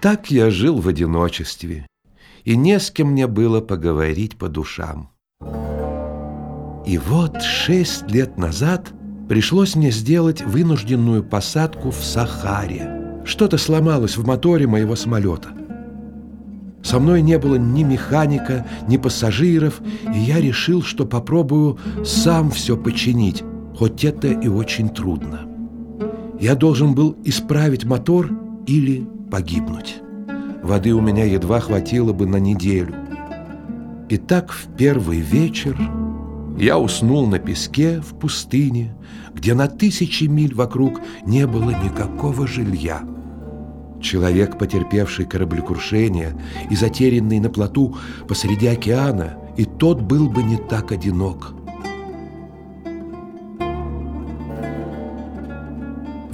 так я жил в одиночестве, и не с кем мне было поговорить по душам. И вот шесть лет назад пришлось мне сделать вынужденную посадку в Сахаре. Что-то сломалось в моторе моего самолета. Со мной не было ни механика, ни пассажиров, и я решил, что попробую сам все починить, хоть это и очень трудно. Я должен был исправить мотор или погибнуть. Воды у меня едва хватило бы на неделю. И так в первый вечер я уснул на песке в пустыне, где на тысячи миль вокруг не было никакого жилья. Человек, потерпевший кораблекрушение и затерянный на плоту посреди океана, и тот был бы не так одинок.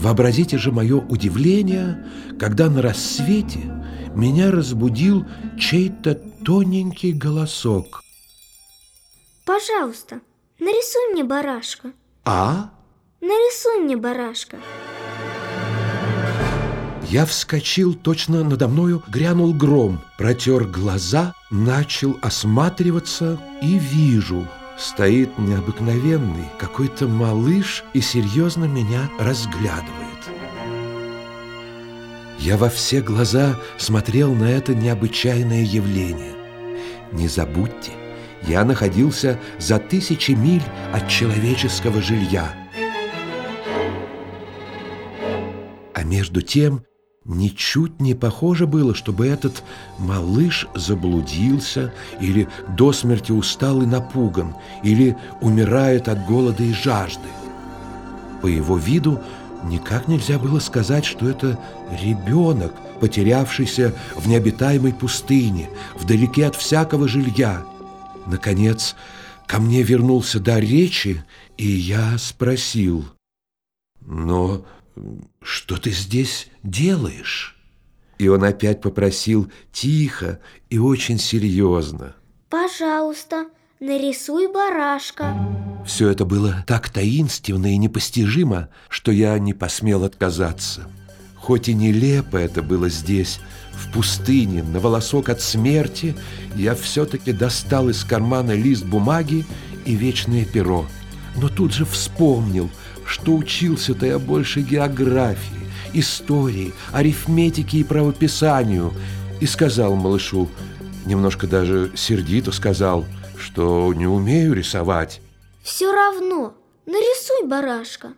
Вообразите же мое удивление, когда на рассвете меня разбудил чей-то тоненький голосок. Пожалуйста, нарисуй мне барашка. А? Нарисуй мне барашка. Я вскочил, точно надо мною грянул гром, протер глаза, начал осматриваться и вижу, стоит необыкновенный какой-то малыш и серьезно меня разглядывает. Я во все глаза смотрел на это необычайное явление. Не забудьте, я находился за тысячи миль от человеческого жилья. А между тем Ничуть не похоже было, чтобы этот малыш заблудился или до смерти устал и напуган, или умирает от голода и жажды. По его виду никак нельзя было сказать, что это ребенок, потерявшийся в необитаемой пустыне, вдалеке от всякого жилья. Наконец, ко мне вернулся дар речи, и я спросил, «Но что ты здесь делаешь?» И он опять попросил тихо и очень серьезно. «Пожалуйста, нарисуй барашка». Все это было так таинственно и непостижимо, что я не посмел отказаться. Хоть и нелепо это было здесь, в пустыне, на волосок от смерти, я все-таки достал из кармана лист бумаги и вечное перо. Но тут же вспомнил – что учился-то я больше географии, истории, арифметики и правописанию, и сказал малышу, немножко даже сердито сказал, что не умею рисовать. Все равно, нарисуй барашка.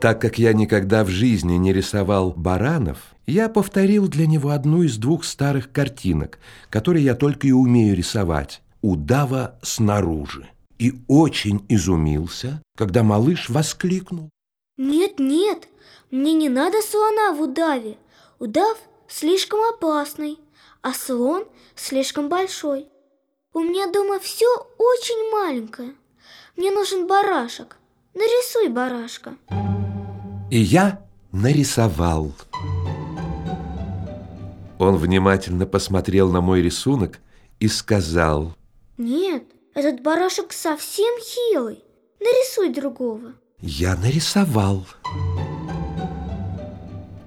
Так как я никогда в жизни не рисовал баранов, я повторил для него одну из двух старых картинок, которые я только и умею рисовать. Удава снаружи и очень изумился, когда малыш воскликнул. Нет, нет, мне не надо слона в удаве. Удав слишком опасный, а слон слишком большой. У меня дома все очень маленькое. Мне нужен барашек. Нарисуй барашка. И я нарисовал. Он внимательно посмотрел на мой рисунок и сказал. Нет, этот барашек совсем хилый. Нарисуй другого. Я нарисовал.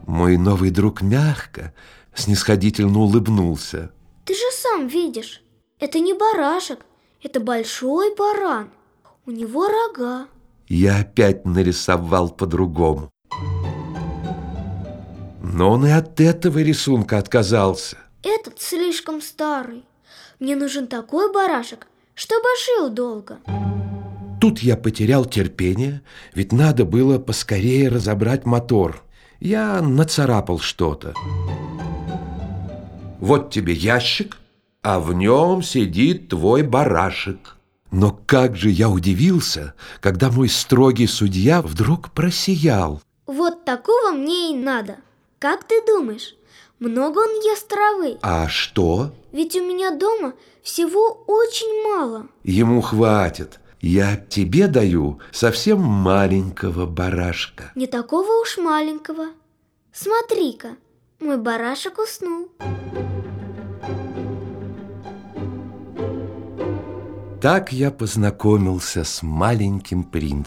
Мой новый друг мягко, снисходительно улыбнулся. Ты же сам видишь, это не барашек, это большой баран. У него рога. Я опять нарисовал по-другому. Но он и от этого рисунка отказался. Этот слишком старый. Мне нужен такой барашек, чтобы жил долго. Тут я потерял терпение, ведь надо было поскорее разобрать мотор. Я нацарапал что-то. Вот тебе ящик, а в нем сидит твой барашек. Но как же я удивился, когда мой строгий судья вдруг просиял. Вот такого мне и надо. Как ты думаешь, много он ест травы? А что? Ведь у меня дома всего очень мало. Ему хватит. Я тебе даю совсем маленького барашка. Не такого уж маленького. Смотри-ка, мой барашек уснул. Так я познакомился с маленьким принцем.